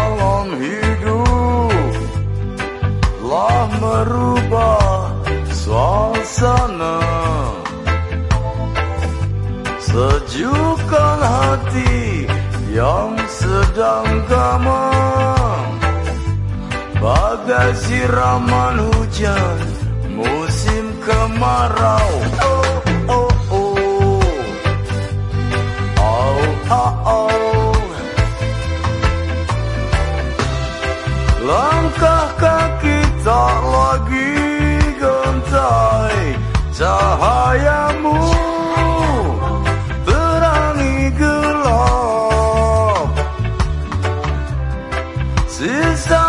dalam hidup Telah merubah suasana. Sejukkan hati yang sedang gamang. Bagai siraman hujan musim kemarau. Oh oh oh. Oh oh oh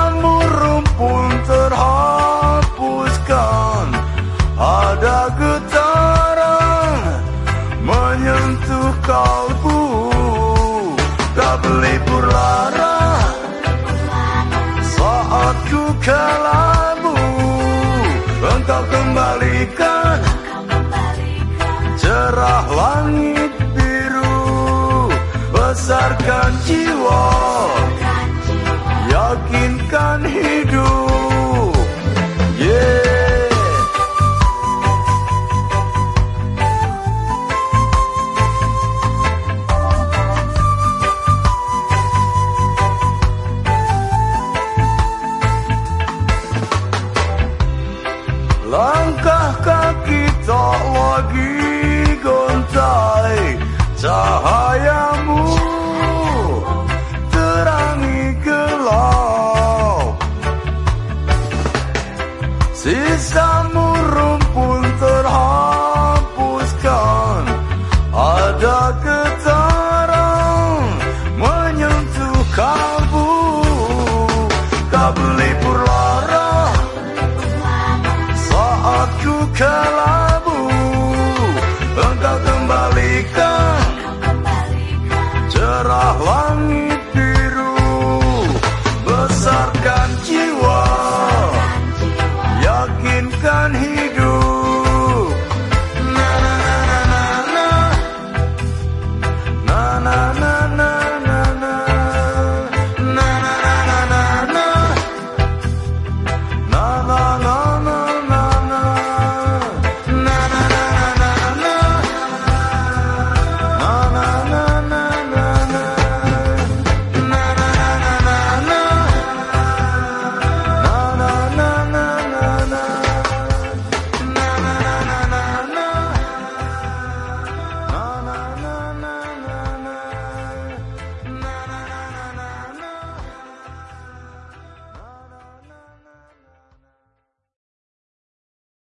Sisamu rumpun terhapuskan. Ada getaran menyentuh kalbu. Tak belibur lara saat ku kalamu Engkau kembalikan cerah langit biru. Besarkan jiwa you Sisamu pun terhapuskan. Ada getaran menyentuh kalbu Kau berlipur lara Saat ku kalah gun here.